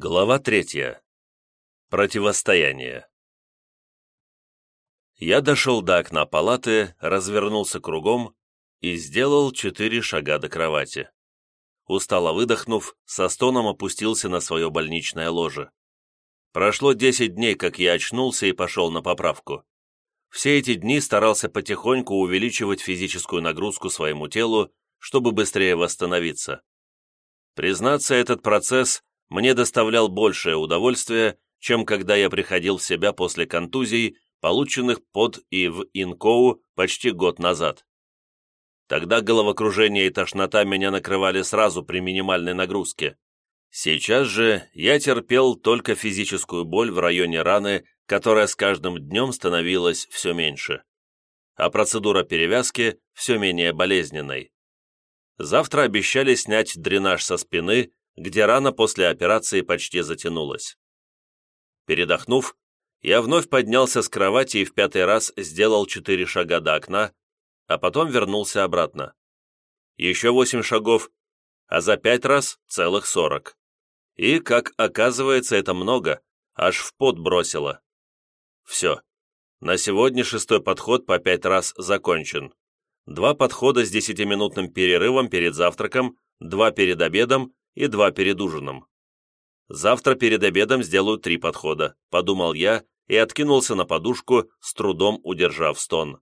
Глава третья. Противостояние. Я дошел до окна палаты, развернулся кругом и сделал четыре шага до кровати. Устало выдохнув, со стоном опустился на свое больничное ложе. Прошло десять дней, как я очнулся и пошел на поправку. Все эти дни старался потихоньку увеличивать физическую нагрузку своему телу, чтобы быстрее восстановиться. Признаться, этот процесс мне доставлял большее удовольствие, чем когда я приходил в себя после контузий, полученных под и в Инкоу почти год назад. Тогда головокружение и тошнота меня накрывали сразу при минимальной нагрузке. Сейчас же я терпел только физическую боль в районе раны, которая с каждым днем становилась все меньше. А процедура перевязки все менее болезненной. Завтра обещали снять дренаж со спины, где рана после операции почти затянулась. Передохнув, я вновь поднялся с кровати и в пятый раз сделал четыре шага до окна, а потом вернулся обратно. Еще восемь шагов, а за пять раз целых сорок. И, как оказывается, это много, аж в пот бросило. Все. На сегодня шестой подход по пять раз закончен. Два подхода с десятиминутным перерывом перед завтраком, два перед обедом и два перед ужином. Завтра перед обедом сделаю три подхода, подумал я и откинулся на подушку, с трудом удержав стон.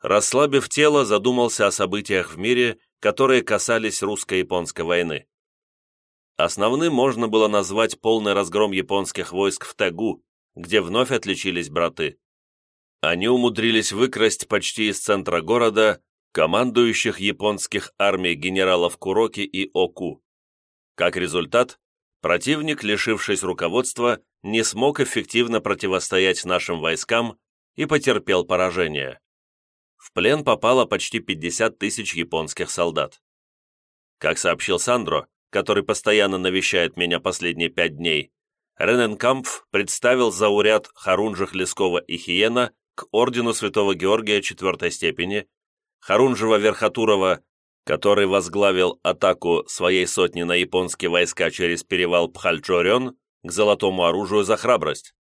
Расслабив тело, задумался о событиях в мире, которые касались русско-японской войны. Основным можно было назвать полный разгром японских войск в Тагу, где вновь отличились браты. Они умудрились выкрасть почти из центра города командующих японских армий генералов Куроки и Оку. Как результат, противник, лишившись руководства, не смог эффективно противостоять нашим войскам и потерпел поражение. В плен попало почти 50 тысяч японских солдат. Как сообщил Сандро, который постоянно навещает меня последние пять дней, Рененкампф представил зауряд Харунжих Лескова и Хиена к ордену Святого Георгия четвертой степени Харунжева-Верхотурова, который возглавил атаку своей сотни на японские войска через перевал Пхальчорен к золотому оружию за храбрость.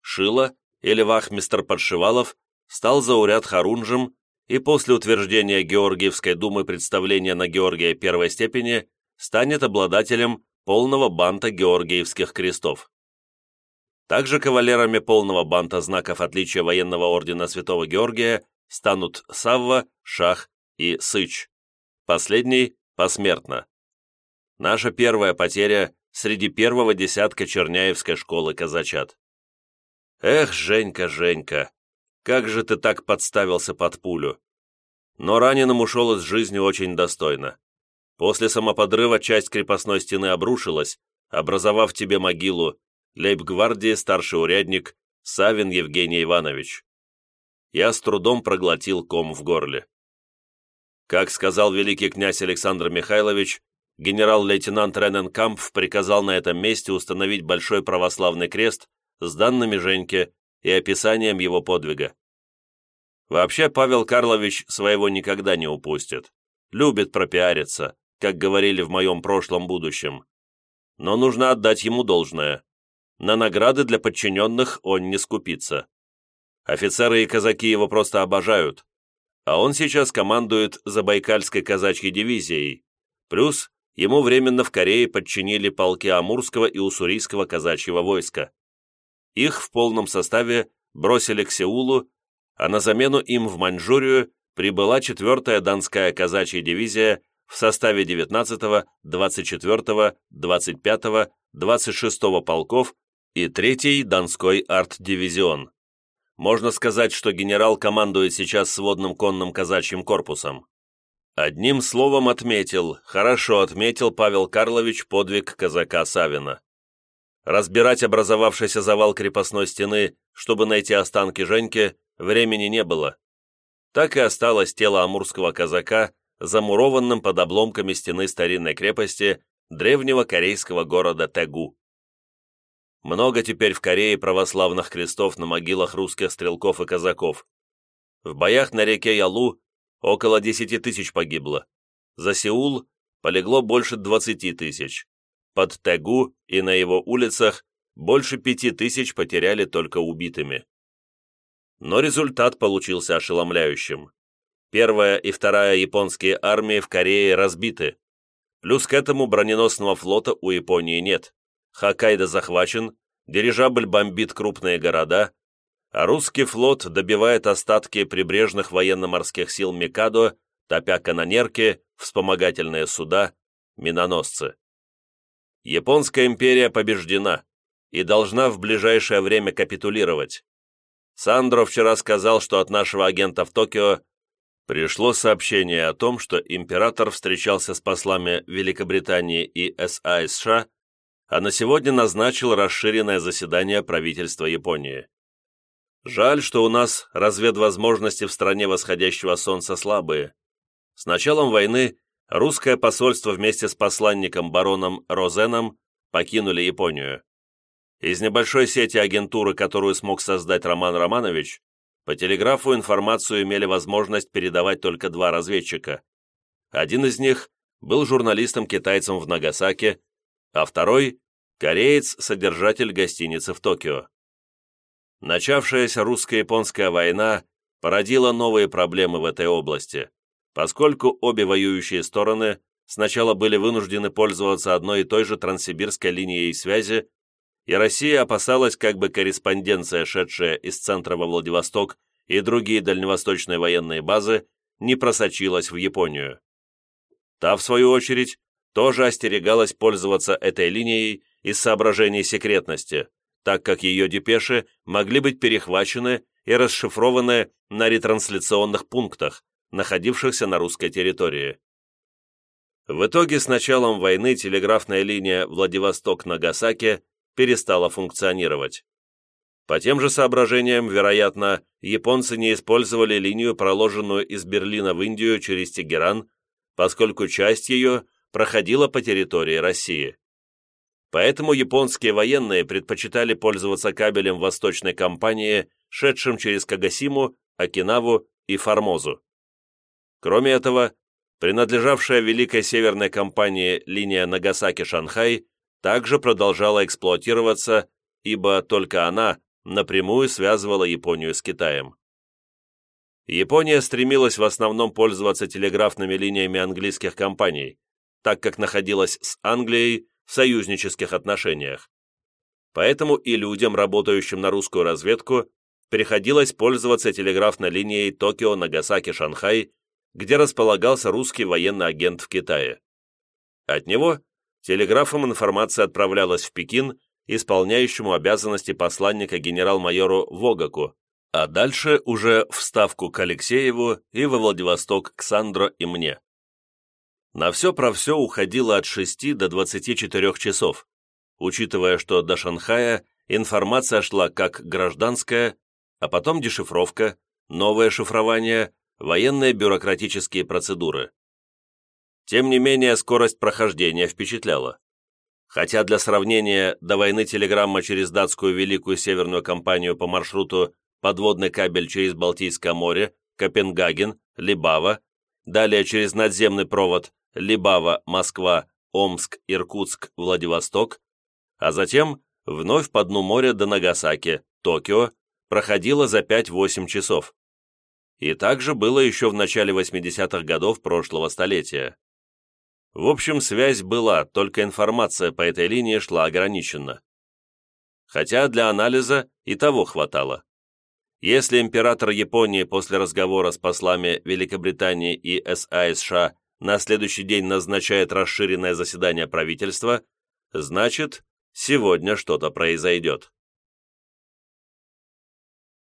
Шила, или вахмистр Подшивалов, стал зауряд Харунжем и после утверждения Георгиевской думы представления на Георгия первой степени станет обладателем полного банта георгиевских крестов. Также кавалерами полного банта знаков отличия военного ордена Святого Георгия станут Савва, Шах и Сыч. Последний посмертно. Наша первая потеря среди первого десятка Черняевской школы казачат. Эх, Женька, Женька, как же ты так подставился под пулю. Но раненым ушел из жизни очень достойно. После самоподрыва часть крепостной стены обрушилась, образовав тебе могилу, лейб-гвардии старший урядник Савин Евгений Иванович я с трудом проглотил ком в горле. Как сказал великий князь Александр Михайлович, генерал-лейтенант Рененкампф приказал на этом месте установить большой православный крест с данными Женьке и описанием его подвига. Вообще Павел Карлович своего никогда не упустит. Любит пропиариться, как говорили в моем прошлом будущем. Но нужно отдать ему должное. На награды для подчиненных он не скупится. Офицеры и казаки его просто обожают. А он сейчас командует Забайкальской казачьей дивизией. Плюс ему временно в Корее подчинили полки Амурского и Уссурийского казачьего войска. Их в полном составе бросили к Сеулу, а на замену им в Маньчжурию прибыла 4-я Донская казачья дивизия в составе 19-го, 24-го, 25-го, 26-го полков и 3-й Донской арт-дивизион. Можно сказать, что генерал командует сейчас сводным конным казачьим корпусом. Одним словом отметил, хорошо отметил Павел Карлович подвиг казака Савина. Разбирать образовавшийся завал крепостной стены, чтобы найти останки Женьки, времени не было. Так и осталось тело амурского казака, замурованным под обломками стены старинной крепости древнего корейского города Тегу. Много теперь в Корее православных крестов на могилах русских стрелков и казаков. В боях на реке Ялу около 10 тысяч погибло. За Сеул полегло больше 20 тысяч. под Тегу и на его улицах больше пяти тысяч потеряли только убитыми. Но результат получился ошеломляющим. Первая и вторая японские армии в Корее разбиты. Плюс к этому броненосного флота у Японии нет. Хоккайдо захвачен, дирижабль бомбит крупные города, а русский флот добивает остатки прибрежных военно-морских сил Микадо, топя канонерки, вспомогательные суда, миноносцы. Японская империя побеждена и должна в ближайшее время капитулировать. Сандро вчера сказал, что от нашего агента в Токио пришло сообщение о том, что император встречался с послами Великобритании и СА США, а на сегодня назначил расширенное заседание правительства Японии. Жаль, что у нас разведвозможности в стране восходящего солнца слабые. С началом войны русское посольство вместе с посланником бароном Розеном покинули Японию. Из небольшой сети агентуры, которую смог создать Роман Романович, по телеграфу информацию имели возможность передавать только два разведчика. Один из них был журналистом-китайцем в Нагасаке, а второй – кореец-содержатель гостиницы в Токио. Начавшаяся русско-японская война породила новые проблемы в этой области, поскольку обе воюющие стороны сначала были вынуждены пользоваться одной и той же транссибирской линией связи и Россия опасалась, как бы корреспонденция, шедшая из центра во Владивосток и другие дальневосточные военные базы, не просочилась в Японию. Та, в свою очередь, тоже остерегалась пользоваться этой линией из соображений секретности, так как ее депеши могли быть перехвачены и расшифрованы на ретрансляционных пунктах, находившихся на русской территории. В итоге с началом войны телеграфная линия Владивосток-Нагасаки перестала функционировать. По тем же соображениям, вероятно, японцы не использовали линию, проложенную из Берлина в Индию через Тегеран, поскольку часть ее проходила по территории России. Поэтому японские военные предпочитали пользоваться кабелем восточной компании, шедшим через Кагасиму, Окинаву и Формозу. Кроме этого, принадлежавшая Великой Северной компании линия Нагасаки-Шанхай также продолжала эксплуатироваться, ибо только она напрямую связывала Японию с Китаем. Япония стремилась в основном пользоваться телеграфными линиями английских компаний, так как находилась с Англией в союзнических отношениях. Поэтому и людям, работающим на русскую разведку, приходилось пользоваться телеграфной линией Токио-Нагасаки-Шанхай, где располагался русский военный агент в Китае. От него телеграфом информация отправлялась в Пекин исполняющему обязанности посланника генерал-майору Вогаку, а дальше уже в Ставку к Алексееву и во Владивосток к Сандро и мне. На все про все уходило от 6 до 24 часов, учитывая, что до Шанхая информация шла как гражданская, а потом дешифровка, новое шифрование, военные бюрократические процедуры. Тем не менее, скорость прохождения впечатляла. Хотя для сравнения, до войны телеграмма через датскую Великую Северную компанию по маршруту подводный кабель через Балтийское море, Копенгаген, Либава, далее через надземный провод Либава, Москва, Омск, Иркутск, Владивосток, а затем вновь по дну моря до Нагасаки, Токио, проходила за 5-8 часов. И также было еще в начале 80-х годов прошлого столетия. В общем, связь была, только информация по этой линии шла ограниченно. Хотя для анализа и того хватало. Если император Японии после разговора с послами Великобритании и СА США на следующий день назначает расширенное заседание правительства, значит, сегодня что-то произойдет.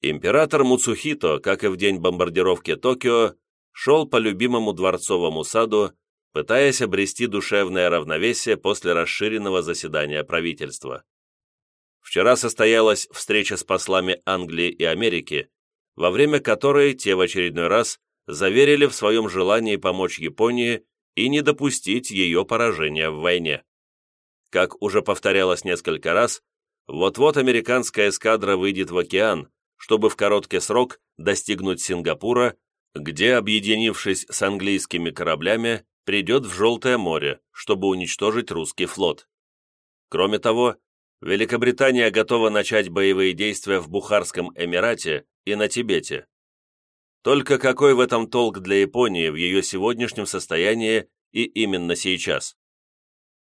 Император Муцухито, как и в день бомбардировки Токио, шел по любимому дворцовому саду пытаясь обрести душевное равновесие после расширенного заседания правительства. Вчера состоялась встреча с послами Англии и Америки, во время которой те в очередной раз заверили в своем желании помочь Японии и не допустить ее поражения в войне. Как уже повторялось несколько раз, вот-вот американская эскадра выйдет в океан, чтобы в короткий срок достигнуть Сингапура, где, объединившись с английскими кораблями, придет в Желтое море, чтобы уничтожить русский флот. Кроме того, Великобритания готова начать боевые действия в Бухарском Эмирате и на Тибете. Только какой в этом толк для Японии в ее сегодняшнем состоянии и именно сейчас?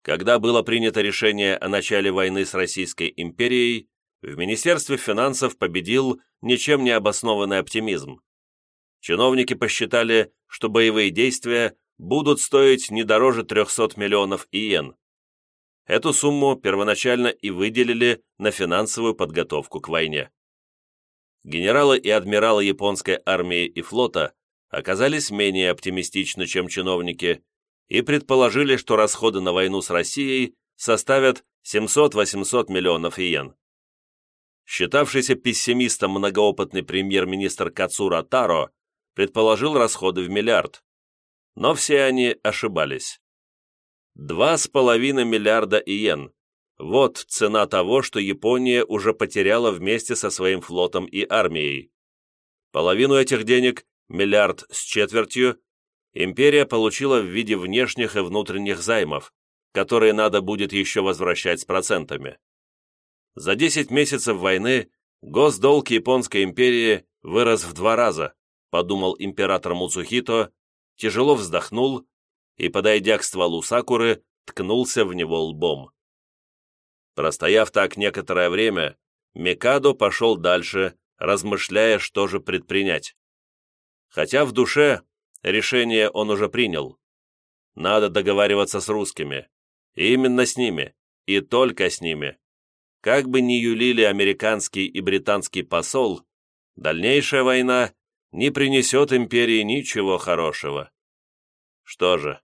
Когда было принято решение о начале войны с Российской империей, в Министерстве финансов победил ничем не обоснованный оптимизм. Чиновники посчитали, что боевые действия будут стоить не дороже 300 миллионов иен. Эту сумму первоначально и выделили на финансовую подготовку к войне. Генералы и адмиралы японской армии и флота оказались менее оптимистичны, чем чиновники, и предположили, что расходы на войну с Россией составят 700-800 миллионов иен. Считавшийся пессимистом многоопытный премьер-министр Кацура Таро предположил расходы в миллиард. Но все они ошибались. Два с половиной миллиарда иен. Вот цена того, что Япония уже потеряла вместе со своим флотом и армией. Половину этих денег, миллиард с четвертью, империя получила в виде внешних и внутренних займов, которые надо будет еще возвращать с процентами. За 10 месяцев войны госдолг Японской империи вырос в два раза, подумал император Муцухито, тяжело вздохнул и, подойдя к стволу сакуры, ткнулся в него лбом. Простояв так некоторое время, Микадо пошел дальше, размышляя, что же предпринять. Хотя в душе решение он уже принял. Надо договариваться с русскими. И именно с ними. И только с ними. Как бы ни юлили американский и британский посол, дальнейшая война не принесет империи ничего хорошего. Что же,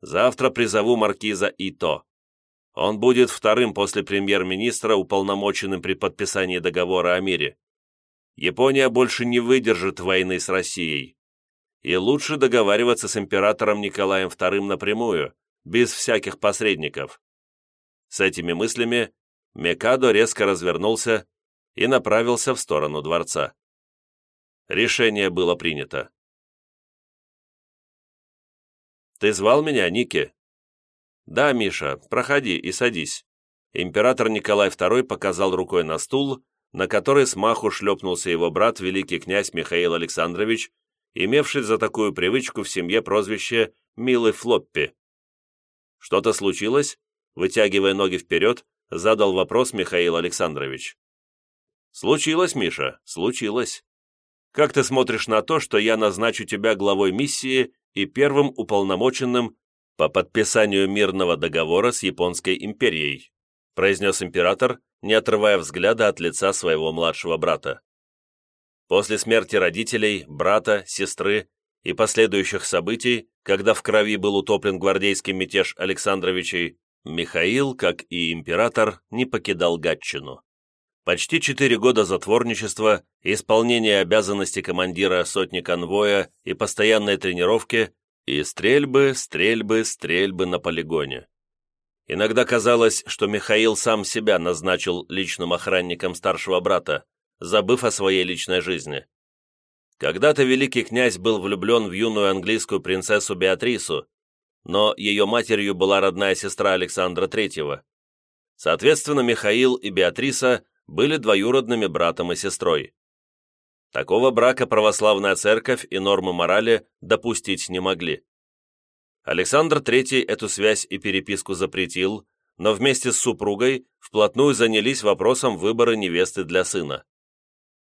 завтра призову маркиза Ито. Он будет вторым после премьер-министра, уполномоченным при подписании договора о мире. Япония больше не выдержит войны с Россией. И лучше договариваться с императором Николаем II напрямую, без всяких посредников. С этими мыслями Мекадо резко развернулся и направился в сторону дворца. Решение было принято. «Ты звал меня, Ники?» «Да, Миша, проходи и садись». Император Николай II показал рукой на стул, на который смаху шлепнулся его брат, великий князь Михаил Александрович, имевший за такую привычку в семье прозвище «Милый Флоппи». «Что-то случилось?» Вытягивая ноги вперед, задал вопрос Михаил Александрович. «Случилось, Миша, случилось. Как ты смотришь на то, что я назначу тебя главой миссии и первым уполномоченным по подписанию мирного договора с Японской империей», произнес император, не отрывая взгляда от лица своего младшего брата. После смерти родителей, брата, сестры и последующих событий, когда в крови был утоплен гвардейский мятеж Александровичей, Михаил, как и император, не покидал Гатчину. Почти четыре года затворничества, исполнение обязанностей командира сотни конвоя и постоянной тренировки, и стрельбы, стрельбы, стрельбы на полигоне. Иногда казалось, что Михаил сам себя назначил личным охранником старшего брата, забыв о своей личной жизни. Когда-то великий князь был влюблен в юную английскую принцессу Беатрису, но ее матерью была родная сестра Александра III. Соответственно, Михаил и Беатриса были двоюродными братом и сестрой. Такого брака православная церковь и нормы морали допустить не могли. Александр III эту связь и переписку запретил, но вместе с супругой вплотную занялись вопросом выбора невесты для сына.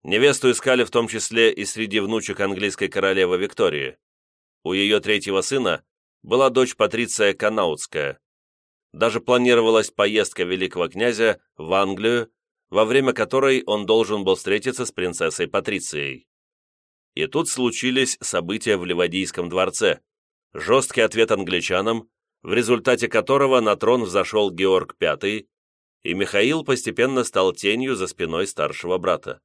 Невесту искали в том числе и среди внучек английской королевы Виктории. У ее третьего сына была дочь Патриция Канаутская. Даже планировалась поездка великого князя в Англию, во время которой он должен был встретиться с принцессой Патрицией. И тут случились события в Ливадийском дворце, жесткий ответ англичанам, в результате которого на трон взошел Георг V, и Михаил постепенно стал тенью за спиной старшего брата.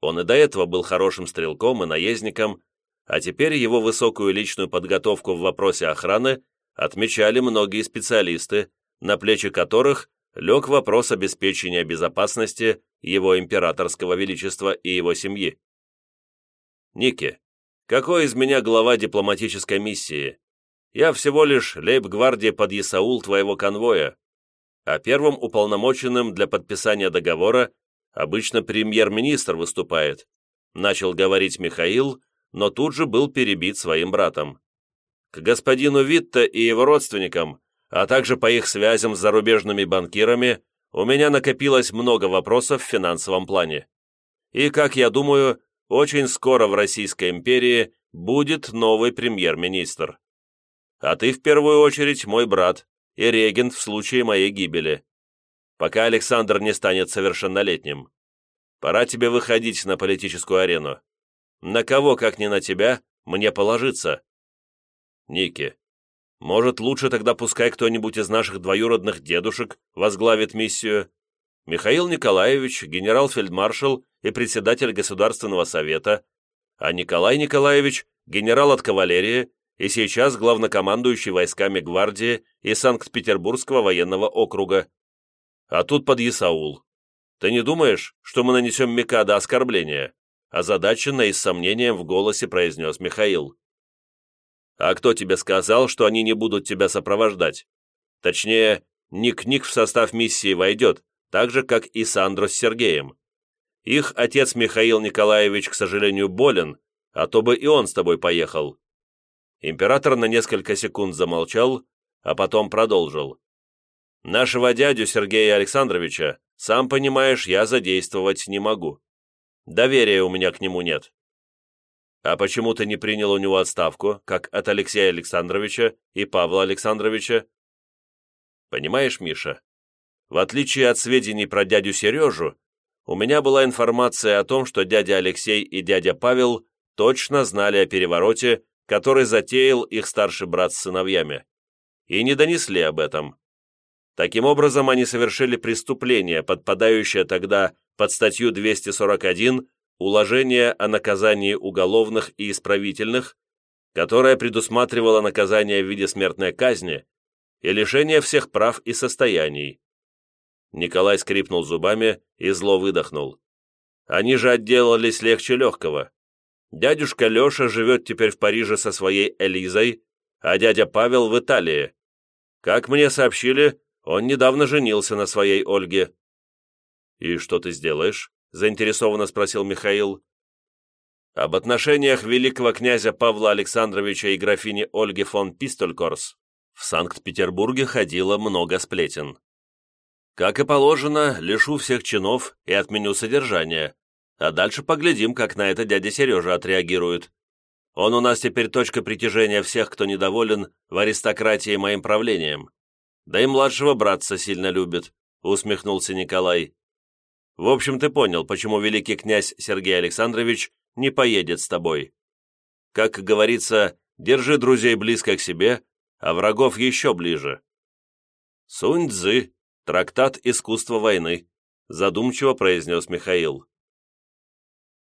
Он и до этого был хорошим стрелком и наездником, а теперь его высокую личную подготовку в вопросе охраны отмечали многие специалисты, на плечи которых лег вопрос обеспечения безопасности его императорского величества и его семьи. Ники, какой из меня глава дипломатической миссии? Я всего лишь лейб-гвардия под Исаул твоего конвоя. а первым уполномоченным для подписания договора обычно премьер-министр выступает, начал говорить Михаил, но тут же был перебит своим братом. К господину Витте и его родственникам, а также по их связям с зарубежными банкирами, у меня накопилось много вопросов в финансовом плане. И, как я думаю, очень скоро в Российской империи будет новый премьер-министр. А ты, в первую очередь, мой брат и регент в случае моей гибели. Пока Александр не станет совершеннолетним. Пора тебе выходить на политическую арену. На кого, как не на тебя, мне положиться? Ники, может, лучше тогда пускай кто-нибудь из наших двоюродных дедушек возглавит миссию? Михаил Николаевич, генерал-фельдмаршал и председатель Государственного совета, а Николай Николаевич, генерал от кавалерии и сейчас главнокомандующий войсками гвардии и Санкт-Петербургского военного округа. А тут под Исаул. Ты не думаешь, что мы нанесем Микадо оскорбление?» Озадаченно и с сомнением в голосе произнес Михаил. «А кто тебе сказал, что они не будут тебя сопровождать? Точнее, Ник-Ник в состав миссии войдет, так же, как и Сандро с Сергеем. Их отец Михаил Николаевич, к сожалению, болен, а то бы и он с тобой поехал». Император на несколько секунд замолчал, а потом продолжил. «Нашего дядю Сергея Александровича, сам понимаешь, я задействовать не могу. Доверия у меня к нему нет. А почему ты не принял у него отставку, как от Алексея Александровича и Павла Александровича? Понимаешь, Миша, в отличие от сведений про дядю Сережу, у меня была информация о том, что дядя Алексей и дядя Павел точно знали о перевороте, который затеял их старший брат с сыновьями, и не донесли об этом. Таким образом, они совершили преступление, подпадающее тогда под статью 241 уложение о наказании уголовных и исправительных, которое предусматривало наказание в виде смертной казни и лишение всех прав и состояний. Николай скрипнул зубами и зло выдохнул. Они же отделались легче легкого. Дядюшка Леша живет теперь в Париже со своей Элизой, а дядя Павел в Италии. Как мне сообщили, он недавно женился на своей Ольге. «И что ты сделаешь?» — заинтересованно спросил Михаил. Об отношениях великого князя Павла Александровича и графини Ольги фон Пистолькорс в Санкт-Петербурге ходило много сплетен. Как и положено, лишу всех чинов и отменю содержание, а дальше поглядим, как на это дядя Сережа отреагирует. Он у нас теперь точка притяжения всех, кто недоволен в аристократии моим правлением. Да и младшего братца сильно любит», — усмехнулся Николай. В общем, ты понял, почему великий князь Сергей Александрович не поедет с тобой. Как говорится, держи друзей близко к себе, а врагов еще ближе. Сунь Цзы, трактат «Искусство войны», задумчиво произнес Михаил.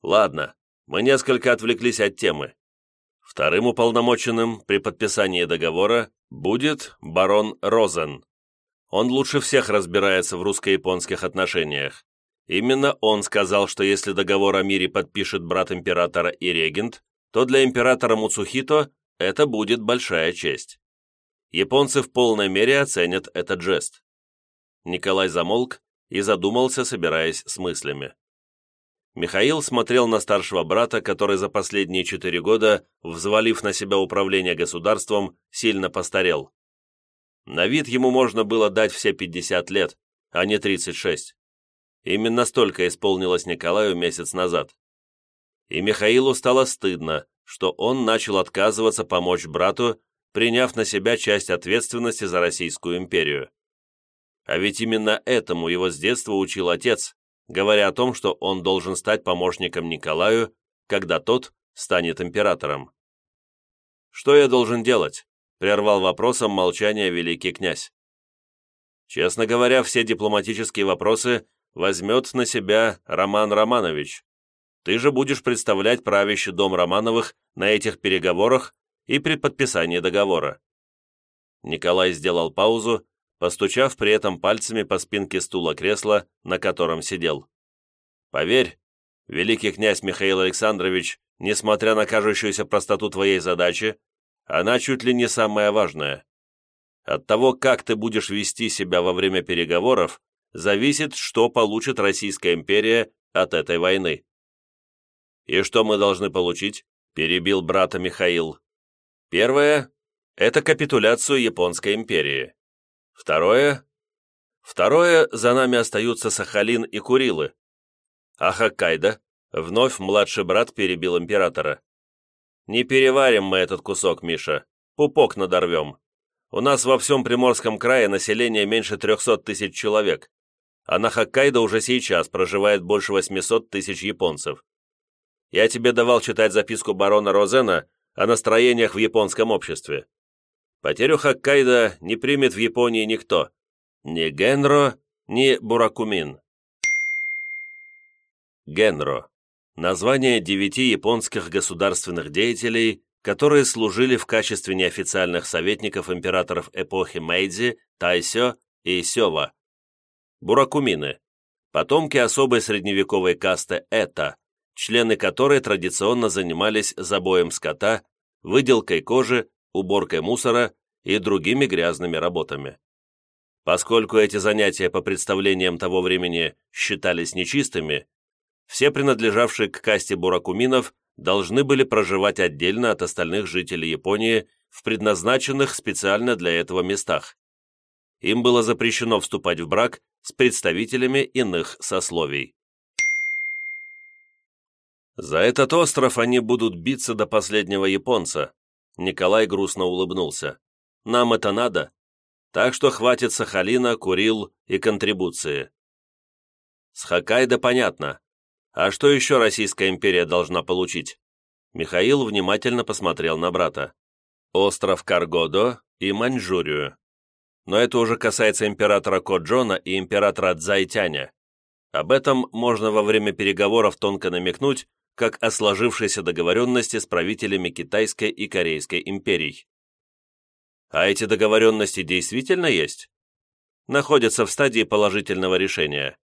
Ладно, мы несколько отвлеклись от темы. Вторым уполномоченным при подписании договора будет барон Розен. Он лучше всех разбирается в русско-японских отношениях. Именно он сказал, что если договор о мире подпишет брат императора и регент, то для императора Муцухито это будет большая честь. Японцы в полной мере оценят этот жест. Николай замолк и задумался, собираясь с мыслями. Михаил смотрел на старшего брата, который за последние четыре года, взвалив на себя управление государством, сильно постарел. На вид ему можно было дать все 50 лет, а не 36. Именно столько исполнилось Николаю месяц назад. И Михаилу стало стыдно, что он начал отказываться помочь брату, приняв на себя часть ответственности за Российскую империю. А ведь именно этому его с детства учил отец, говоря о том, что он должен стать помощником Николаю, когда тот станет императором. «Что я должен делать?» – прервал вопросом молчание великий князь. Честно говоря, все дипломатические вопросы возьмет на себя Роман Романович. Ты же будешь представлять правящий дом Романовых на этих переговорах и при подписании договора». Николай сделал паузу, постучав при этом пальцами по спинке стула кресла, на котором сидел. «Поверь, великий князь Михаил Александрович, несмотря на кажущуюся простоту твоей задачи, она чуть ли не самая важная. От того, как ты будешь вести себя во время переговоров, зависит, что получит Российская империя от этой войны. «И что мы должны получить?» – перебил брата Михаил. «Первое – это капитуляцию Японской империи. Второе – Второе – за нами остаются Сахалин и Курилы. А Хоккайдо?» – вновь младший брат перебил императора. «Не переварим мы этот кусок, Миша. Пупок надорвем. У нас во всем Приморском крае население меньше 300 тысяч человек, а на Хоккайдо уже сейчас проживает больше 800 тысяч японцев. Я тебе давал читать записку барона Розена о настроениях в японском обществе. Потерю Хоккайдо не примет в Японии никто. Ни Генро, ни Буракумин. Генро. Название девяти японских государственных деятелей, которые служили в качестве неофициальных советников императоров эпохи Мэйдзи, Тайсё и Сёва. Буракумины. Потомки особой средневековой касты Эта, члены которой традиционно занимались забоем скота, выделкой кожи, уборкой мусора и другими грязными работами. Поскольку эти занятия по представлениям того времени считались нечистыми, все принадлежавшие к касте буракуминов должны были проживать отдельно от остальных жителей Японии в предназначенных специально для этого местах. Им было запрещено вступать в брак с представителями иных сословий. За этот остров они будут биться до последнего японца. Николай грустно улыбнулся. Нам это надо. Так что хватит Сахалина, Курил и контрибуции. С Хоккайдо понятно. А что еще Российская империя должна получить? Михаил внимательно посмотрел на брата. Остров Каргодо и Маньчжурию. Но это уже касается императора Коджона и императора Цзайтяня. Об этом можно во время переговоров тонко намекнуть, как о сложившейся договоренности с правителями Китайской и Корейской империй. А эти договоренности действительно есть? Находятся в стадии положительного решения.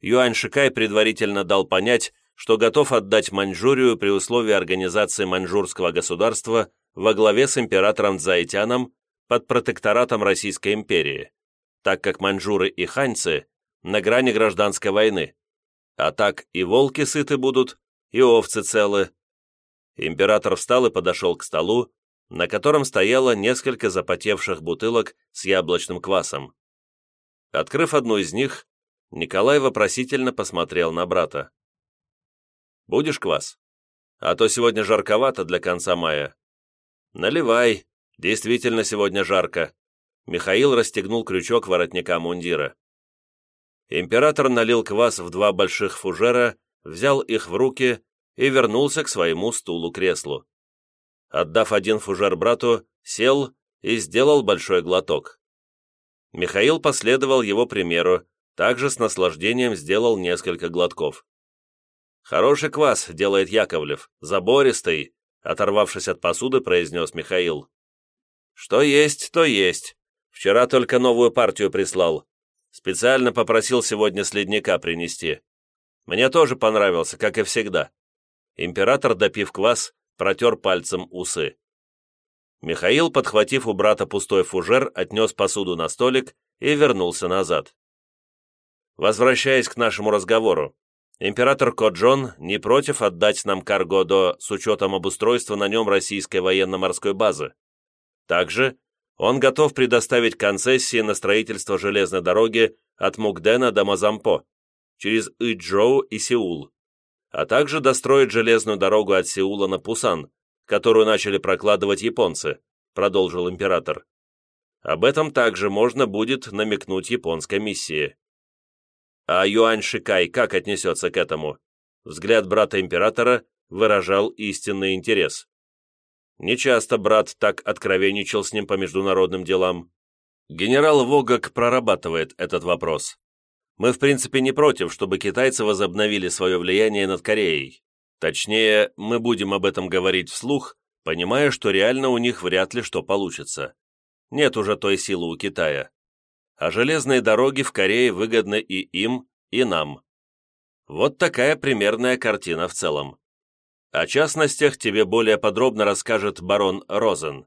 Юань Шикай предварительно дал понять, что готов отдать Маньчжурию при условии организации маньчжурского государства во главе с императором Цзайтяном под протекторатом Российской империи, так как маньчжуры и ханьцы на грани гражданской войны, а так и волки сыты будут, и овцы целы. Император встал и подошел к столу, на котором стояло несколько запотевших бутылок с яблочным квасом. Открыв одну из них, Николай вопросительно посмотрел на брата. «Будешь квас? А то сегодня жарковато для конца мая». «Наливай, действительно сегодня жарко». Михаил расстегнул крючок воротника мундира. Император налил квас в два больших фужера взял их в руки и вернулся к своему стулу-креслу. Отдав один фужер брату, сел и сделал большой глоток. Михаил последовал его примеру, также с наслаждением сделал несколько глотков. «Хороший квас делает Яковлев, забористый», оторвавшись от посуды, произнес Михаил. «Что есть, то есть. Вчера только новую партию прислал. Специально попросил сегодня следника принести. Мне тоже понравился, как и всегда. Император, допив квас, протер пальцем усы. Михаил, подхватив у брата пустой фужер, отнес посуду на столик и вернулся назад. Возвращаясь к нашему разговору, император Коджон не против отдать нам Каргодо с учетом обустройства на нем российской военно-морской базы. Также он готов предоставить концессии на строительство железной дороги от Мукдена до Мазампо, через Иджоу и Сеул, а также достроить железную дорогу от Сеула на Пусан, которую начали прокладывать японцы, продолжил император. Об этом также можно будет намекнуть японской миссии. А Юань Шикай как отнесется к этому? Взгляд брата императора выражал истинный интерес. Нечасто брат так откровенничал с ним по международным делам. Генерал Вогак прорабатывает этот вопрос. Мы в принципе не против, чтобы китайцы возобновили свое влияние над Кореей. Точнее, мы будем об этом говорить вслух, понимая, что реально у них вряд ли что получится. Нет уже той силы у Китая. А железные дороги в Корее выгодны и им, и нам. Вот такая примерная картина в целом. О частностях тебе более подробно расскажет барон Розен.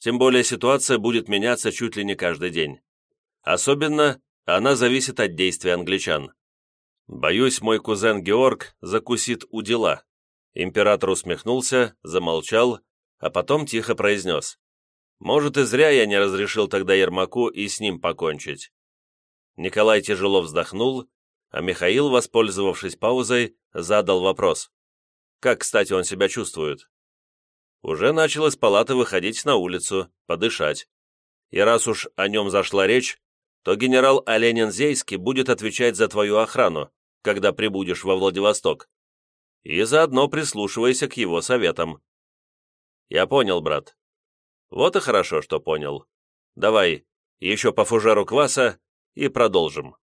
Тем более ситуация будет меняться чуть ли не каждый день. Особенно она зависит от действий англичан. Боюсь, мой кузен Георг закусит у дела. Император усмехнулся, замолчал, а потом тихо произнес. Может, и зря я не разрешил тогда Ермаку и с ним покончить. Николай тяжело вздохнул, а Михаил, воспользовавшись паузой, задал вопрос. Как, кстати, он себя чувствует? Уже начал из палаты выходить на улицу, подышать. И раз уж о нем зашла речь, то генерал Оленин-Зейский будет отвечать за твою охрану, когда прибудешь во Владивосток. И заодно прислушивайся к его советам. Я понял, брат. Вот и хорошо, что понял. Давай, еще по фужеру кваса и продолжим.